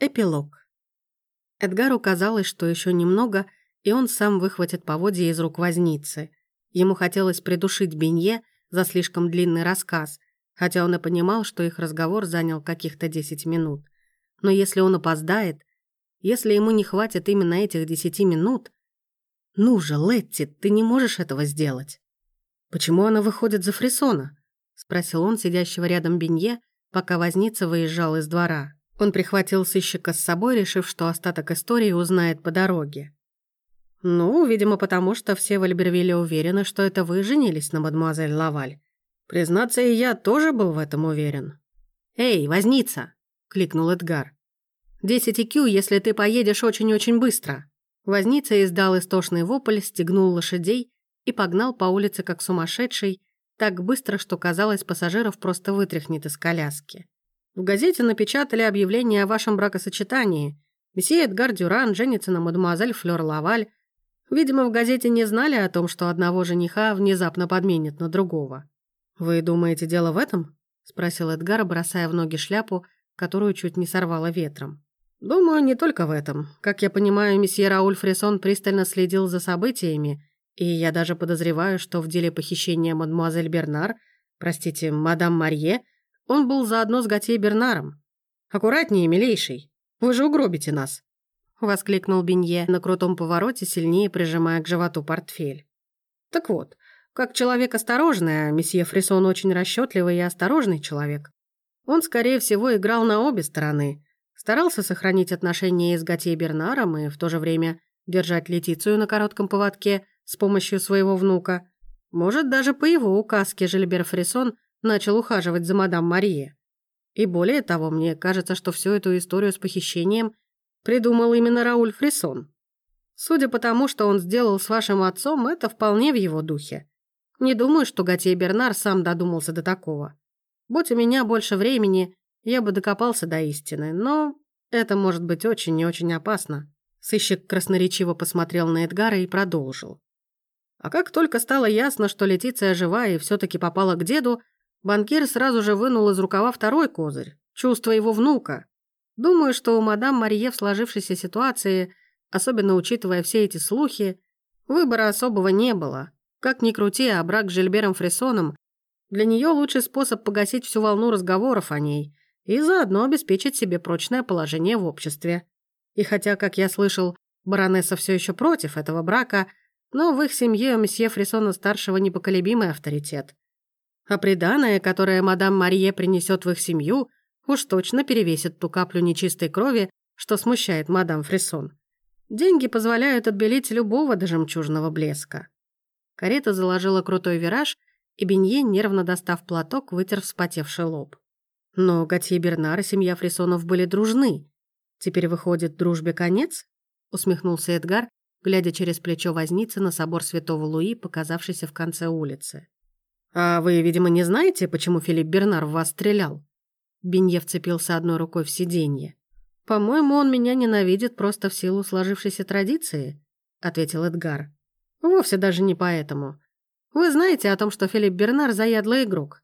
Эпилог. Эдгару казалось, что еще немного, и он сам выхватит поводья из рук возницы. Ему хотелось придушить Бенье за слишком длинный рассказ, хотя он и понимал, что их разговор занял каких-то 10 минут. Но если он опоздает, если ему не хватит именно этих 10 минут... «Ну же, Летти, ты не можешь этого сделать!» «Почему она выходит за Фрисона?» — спросил он сидящего рядом Бенье, пока возница выезжал из двора. Он прихватил сыщика с собой, решив, что остаток истории узнает по дороге. «Ну, видимо, потому что все в Альбервилле уверены, что это вы женились на мадемуазель Лаваль. Признаться, и я тоже был в этом уверен». «Эй, возница!» — кликнул Эдгар. «Десять IQ, если ты поедешь очень-очень быстро». Возница издал истошный вопль, стегнул лошадей и погнал по улице как сумасшедший, так быстро, что казалось, пассажиров просто вытряхнет из коляски. В газете напечатали объявление о вашем бракосочетании. Месье Эдгар Дюран женится на мадемуазель Флёр Лаваль. Видимо, в газете не знали о том, что одного жениха внезапно подменят на другого. «Вы думаете, дело в этом?» — спросил Эдгар, бросая в ноги шляпу, которую чуть не сорвало ветром. «Думаю, не только в этом. Как я понимаю, месье Рауль Фрисон пристально следил за событиями, и я даже подозреваю, что в деле похищения мадемуазель Бернар, простите, мадам Марье, он был заодно с Готье Бернаром. «Аккуратнее, милейший, вы же угробите нас!» Воскликнул Бенье на крутом повороте, сильнее прижимая к животу портфель. «Так вот, как человек осторожный, а месье Фрисон очень расчетливый и осторожный человек, он, скорее всего, играл на обе стороны, старался сохранить отношения с Готье Бернаром и в то же время держать Летицию на коротком поводке с помощью своего внука. Может, даже по его указке Жильбер Фрисон – начал ухаживать за мадам Мария. И более того, мне кажется, что всю эту историю с похищением придумал именно Рауль Фрисон. Судя по тому, что он сделал с вашим отцом, это вполне в его духе. Не думаю, что Готье Бернар сам додумался до такого. Будь у меня больше времени, я бы докопался до истины, но это может быть очень и очень опасно. Сыщик красноречиво посмотрел на Эдгара и продолжил. А как только стало ясно, что Летиция жива и все таки попала к деду, Банкир сразу же вынул из рукава второй козырь – чувство его внука. Думаю, что у мадам Марье в сложившейся ситуации, особенно учитывая все эти слухи, выбора особого не было. Как ни крути, а брак с Жильбером Фрисоном для нее лучший способ погасить всю волну разговоров о ней и заодно обеспечить себе прочное положение в обществе. И хотя, как я слышал, баронесса все еще против этого брака, но в их семье у месье Фрисона-старшего непоколебимый авторитет – а приданое, которое мадам Марье принесет в их семью, уж точно перевесит ту каплю нечистой крови, что смущает мадам Фрисон. Деньги позволяют отбелить любого до жемчужного блеска. Карета заложила крутой вираж, и Бенье, нервно достав платок, вытер вспотевший лоб. Но Готье Бернар и семья Фрисонов были дружны. Теперь выходит дружбе конец? Усмехнулся Эдгар, глядя через плечо возницы на собор Святого Луи, показавшийся в конце улицы. «А вы, видимо, не знаете, почему Филипп Бернар в вас стрелял?» Бенье вцепился одной рукой в сиденье. «По-моему, он меня ненавидит просто в силу сложившейся традиции», — ответил Эдгар. «Вовсе даже не поэтому. Вы знаете о том, что Филипп Бернар заядлый игрок.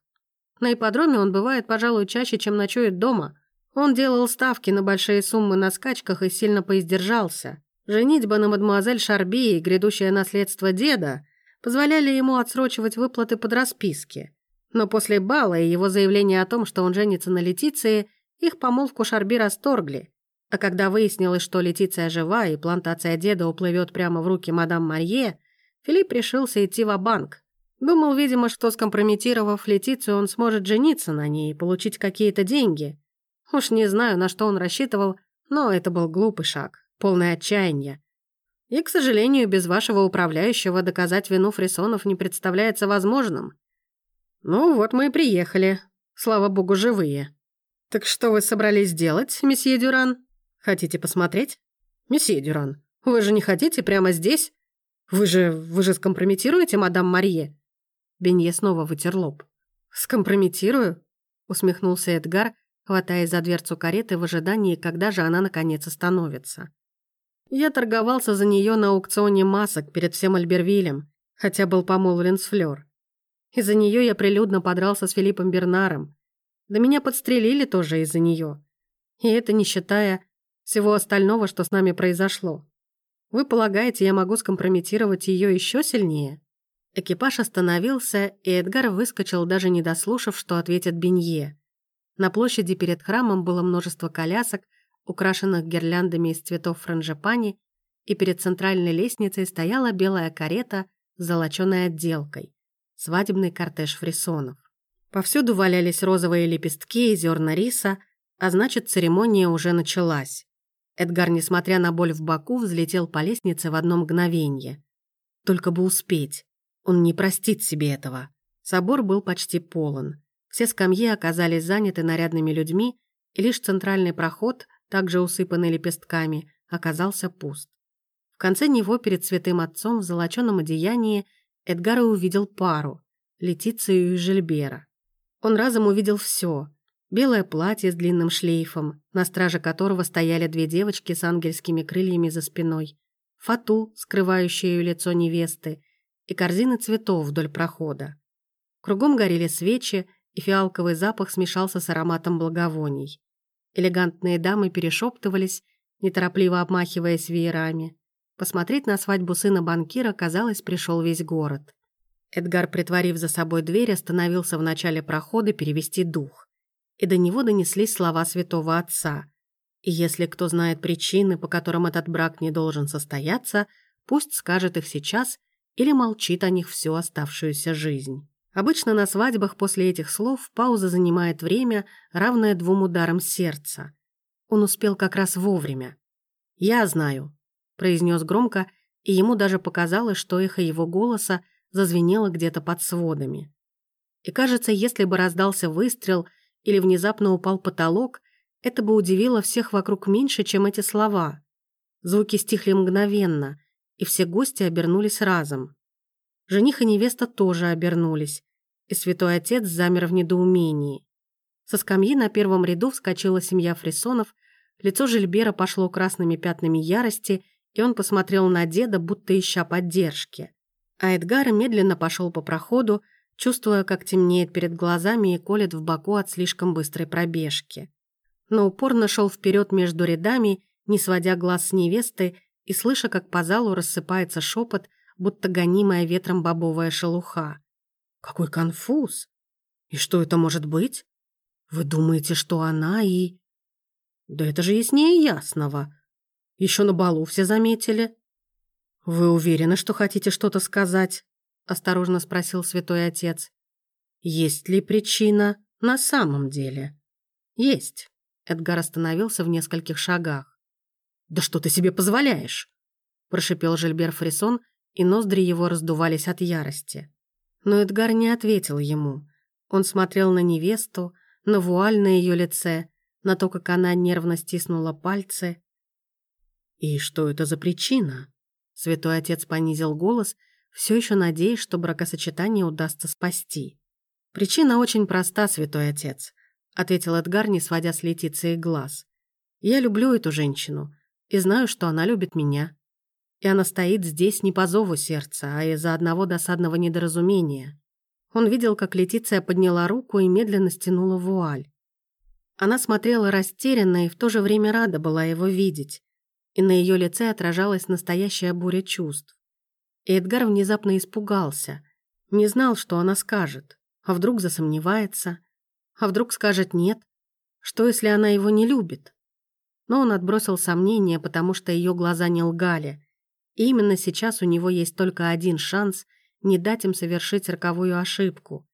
На ипподроме он бывает, пожалуй, чаще, чем ночует дома. Он делал ставки на большие суммы на скачках и сильно поиздержался. Женитьба на мадемуазель Шарби и грядущее наследство деда — позволяли ему отсрочивать выплаты под расписки. Но после бала и его заявления о том, что он женится на Летиции, их помолвку Шарби расторгли. А когда выяснилось, что Летиция жива и плантация деда уплывет прямо в руки мадам Марье, Филипп решился идти в банк Думал, видимо, что скомпрометировав Летицию, он сможет жениться на ней и получить какие-то деньги. Уж не знаю, на что он рассчитывал, но это был глупый шаг, полное отчаяние. И, к сожалению, без вашего управляющего доказать вину Фрисонов не представляется возможным. Ну вот мы и приехали. Слава богу, живые. Так что вы собрались делать, месье Дюран? Хотите посмотреть? Месье Дюран, вы же не хотите прямо здесь? Вы же... вы же скомпрометируете мадам Марье? Бенье снова вытер лоб. «Скомпрометирую?» — усмехнулся Эдгар, хватаясь за дверцу кареты в ожидании, когда же она наконец остановится. Я торговался за нее на аукционе масок перед всем Альбервилем, хотя был помолвлен с Флёр. Из-за нее я прилюдно подрался с Филиппом Бернаром. Да меня подстрелили тоже из-за нее. И это не считая всего остального, что с нами произошло. Вы полагаете, я могу скомпрометировать ее еще сильнее?» Экипаж остановился, и Эдгар выскочил, даже не дослушав, что ответит Бенье. На площади перед храмом было множество колясок, украшенных гирляндами из цветов франжипани, и перед центральной лестницей стояла белая карета с золоченой отделкой, свадебный кортеж фрисонов. Повсюду валялись розовые лепестки и зерна риса, а значит, церемония уже началась. Эдгар, несмотря на боль в боку, взлетел по лестнице в одно мгновение. Только бы успеть. Он не простит себе этого. Собор был почти полон. Все скамьи оказались заняты нарядными людьми, и лишь центральный проход, также усыпанный лепестками, оказался пуст. В конце него перед святым отцом в золоченом одеянии Эдгар увидел пару – Летицию и Жильбера. Он разом увидел все: Белое платье с длинным шлейфом, на страже которого стояли две девочки с ангельскими крыльями за спиной, фату, скрывающую лицо невесты, и корзины цветов вдоль прохода. Кругом горели свечи, и фиалковый запах смешался с ароматом благовоний. Элегантные дамы перешептывались, неторопливо обмахиваясь веерами. Посмотреть на свадьбу сына банкира, казалось, пришел весь город. Эдгар, притворив за собой дверь, остановился в начале прохода перевести дух. И до него донеслись слова святого отца. И если кто знает причины, по которым этот брак не должен состояться, пусть скажет их сейчас или молчит о них всю оставшуюся жизнь. Обычно на свадьбах после этих слов пауза занимает время, равное двум ударам сердца. Он успел как раз вовремя. «Я знаю», — произнес громко, и ему даже показалось, что эхо его голоса зазвенело где-то под сводами. И кажется, если бы раздался выстрел или внезапно упал потолок, это бы удивило всех вокруг меньше, чем эти слова. Звуки стихли мгновенно, и все гости обернулись разом. Жених и невеста тоже обернулись, и святой отец замер в недоумении. Со скамьи на первом ряду вскочила семья фрисонов, лицо Жильбера пошло красными пятнами ярости, и он посмотрел на деда, будто ища поддержки. А Эдгар медленно пошел по проходу, чувствуя, как темнеет перед глазами и колет в боку от слишком быстрой пробежки. Но упорно шел вперед между рядами, не сводя глаз с невесты и слыша, как по залу рассыпается шепот, будто гонимая ветром бобовая шелуха. Какой конфуз! И что это может быть? Вы думаете, что она и... Да это же яснее ясного. Еще на балу все заметили. Вы уверены, что хотите что-то сказать? Осторожно спросил святой отец. Есть ли причина на самом деле? Есть. Эдгар остановился в нескольких шагах. «Да что ты себе позволяешь?» прошипел Жильбер Фрисон, и ноздри его раздувались от ярости. Но Эдгар не ответил ему. Он смотрел на невесту, на вуаль на ее лице, на то, как она нервно стиснула пальцы. «И что это за причина?» Святой отец понизил голос, все еще надеясь, что бракосочетание удастся спасти. «Причина очень проста, святой отец», — ответил Эдгар, не сводя с Летиции глаз. «Я люблю эту женщину и знаю, что она любит меня. И она стоит здесь не по зову сердца, а из-за одного досадного недоразумения. Он видел, как Летиция подняла руку и медленно стянула вуаль. Она смотрела растерянно и в то же время рада была его видеть, и на ее лице отражалась настоящая буря чувств. И Эдгар внезапно испугался, не знал, что она скажет, а вдруг засомневается, а вдруг скажет «нет», что если она его не любит? Но он отбросил сомнения, потому что ее глаза не лгали, и именно сейчас у него есть только один шанс не дать им совершить роковую ошибку.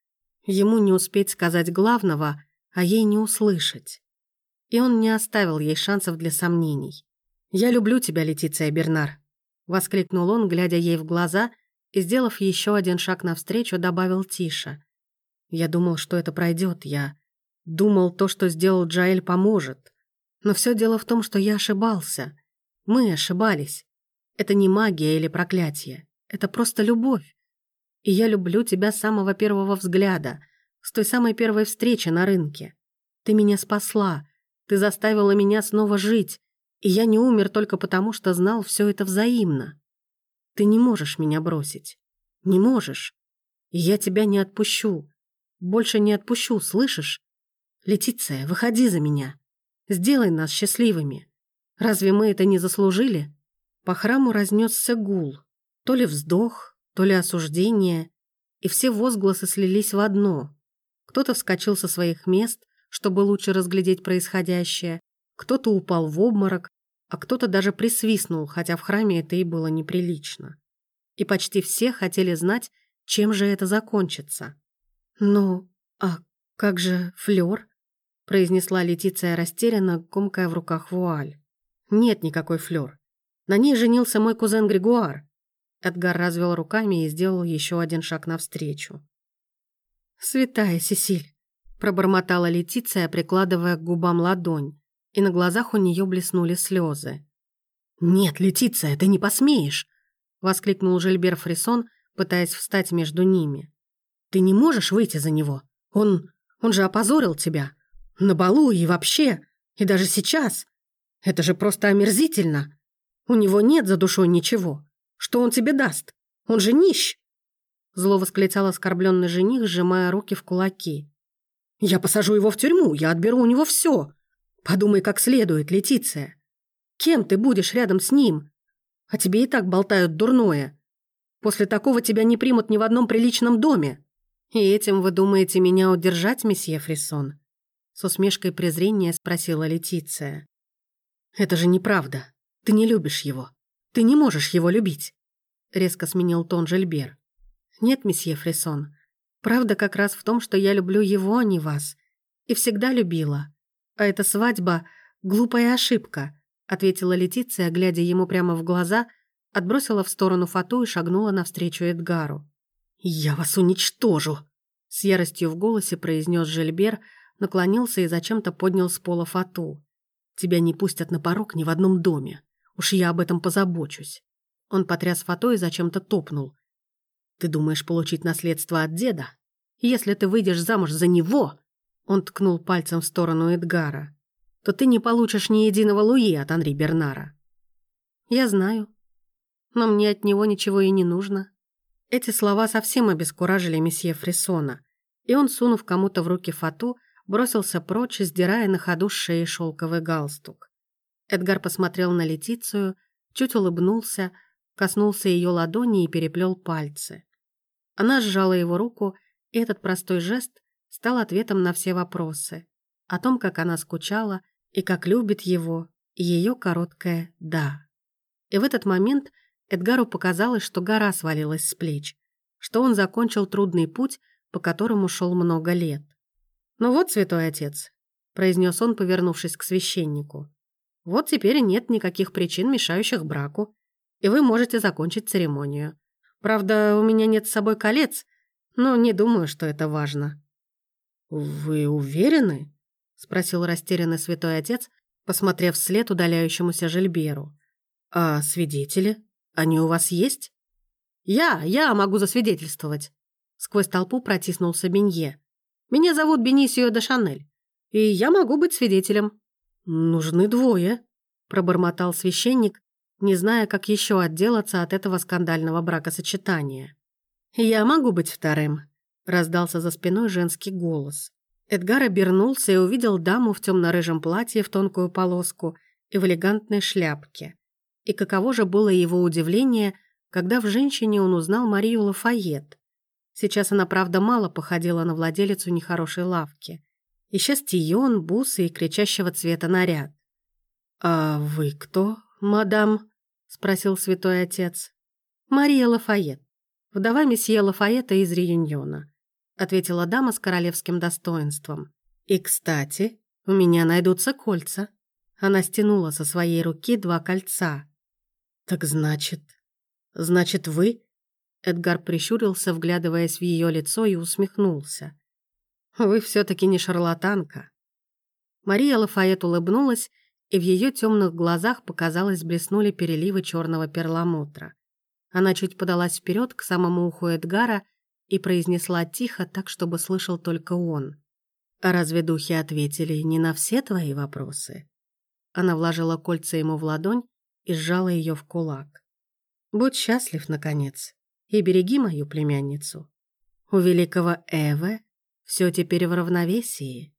Ему не успеть сказать главного, а ей не услышать. И он не оставил ей шансов для сомнений. «Я люблю тебя, Летиция Бернар», — воскликнул он, глядя ей в глаза, и, сделав еще один шаг навстречу, добавил тише. «Я думал, что это пройдет. Я думал, то, что сделал Джаэль, поможет. Но все дело в том, что я ошибался. Мы ошибались. Это не магия или проклятие. Это просто любовь. И я люблю тебя с самого первого взгляда, с той самой первой встречи на рынке. Ты меня спасла. Ты заставила меня снова жить. И я не умер только потому, что знал все это взаимно. Ты не можешь меня бросить. Не можешь. И я тебя не отпущу. Больше не отпущу, слышишь? Летиция, выходи за меня. Сделай нас счастливыми. Разве мы это не заслужили? По храму разнесся гул. То ли вздох, то ли осуждение. И все возгласы слились в одно. Кто-то вскочил со своих мест, чтобы лучше разглядеть происходящее, кто-то упал в обморок, а кто-то даже присвистнул, хотя в храме это и было неприлично. И почти все хотели знать, чем же это закончится. «Ну, а как же Флёр?» произнесла Летиция растерянно, комкая в руках вуаль. «Нет никакой Флёр. На ней женился мой кузен Григуар». Эдгар развел руками и сделал еще один шаг навстречу. «Святая Сесиль», пробормотала Летиция, прикладывая к губам ладонь, и на глазах у нее блеснули слезы. «Нет, Летиция, ты не посмеешь!» — воскликнул Жильбер Фрисон, пытаясь встать между ними. «Ты не можешь выйти за него. Он... он же опозорил тебя. На балу и вообще. И даже сейчас. Это же просто омерзительно. У него нет за душой ничего. Что он тебе даст? Он же нищ!» Зло восклицал оскорбленный жених, сжимая руки в кулаки. «Я посажу его в тюрьму, я отберу у него все. Подумай как следует, Летиция. Кем ты будешь рядом с ним? А тебе и так болтают дурное. После такого тебя не примут ни в одном приличном доме. И этим вы думаете меня удержать, месье Фрисон?» С усмешкой презрения спросила Летиция. «Это же неправда. Ты не любишь его. Ты не можешь его любить», резко сменил тон Жильбер. «Нет, месье Фрисон. Правда как раз в том, что я люблю его, а не вас. И всегда любила. А эта свадьба — глупая ошибка ответила Летиция, глядя ему прямо в глаза, отбросила в сторону фату и шагнула навстречу Эдгару. «Я вас уничтожу!» С яростью в голосе произнес Жильбер, наклонился и зачем-то поднял с пола фату. «Тебя не пустят на порог ни в одном доме. Уж я об этом позабочусь». Он потряс фатой и зачем-то топнул. «Ты думаешь получить наследство от деда? Если ты выйдешь замуж за него...» Он ткнул пальцем в сторону Эдгара то ты не получишь ни единого луи от Анри Бернара. Я знаю. Но мне от него ничего и не нужно. Эти слова совсем обескуражили месье Фрисона, и он, сунув кому-то в руки фату, бросился прочь, сдирая на ходу с шеи шелковый галстук. Эдгар посмотрел на Летицию, чуть улыбнулся, коснулся ее ладони и переплел пальцы. Она сжала его руку, и этот простой жест стал ответом на все вопросы. О том, как она скучала, и как любит его, ее короткое «да». И в этот момент Эдгару показалось, что гора свалилась с плеч, что он закончил трудный путь, по которому шел много лет. «Ну вот, святой отец», — произнес он, повернувшись к священнику, «вот теперь нет никаких причин, мешающих браку, и вы можете закончить церемонию. Правда, у меня нет с собой колец, но не думаю, что это важно». «Вы уверены?» спросил растерянный святой отец, посмотрев вслед удаляющемуся Жильберу. «А свидетели? Они у вас есть?» «Я, я могу засвидетельствовать!» Сквозь толпу протиснулся Бенье. «Меня зовут Бенисио де Шанель, и я могу быть свидетелем». «Нужны двое», — пробормотал священник, не зная, как еще отделаться от этого скандального бракосочетания. «Я могу быть вторым», — раздался за спиной женский голос. Эдгар обернулся и увидел даму в темно-рыжем платье в тонкую полоску и в элегантной шляпке. И каково же было его удивление, когда в женщине он узнал Марию Лафайет. Сейчас она, правда, мало походила на владелицу нехорошей лавки. Исчез тион, бусы и кричащего цвета наряд. «А вы кто, мадам?» — спросил святой отец. «Мария Лафайет, вдова месье Лафайета из Реюньона ответила дама с королевским достоинством. «И, кстати, у меня найдутся кольца». Она стянула со своей руки два кольца. «Так значит... Значит, вы...» Эдгар прищурился, вглядываясь в ее лицо, и усмехнулся. «Вы все-таки не шарлатанка». Мария Лафайет улыбнулась, и в ее темных глазах, показалось, блеснули переливы черного перламутра. Она чуть подалась вперед к самому уху Эдгара и произнесла тихо, так, чтобы слышал только он. «А разве духи ответили не на все твои вопросы?» Она вложила кольца ему в ладонь и сжала ее в кулак. «Будь счастлив, наконец, и береги мою племянницу. У великого Эве все теперь в равновесии».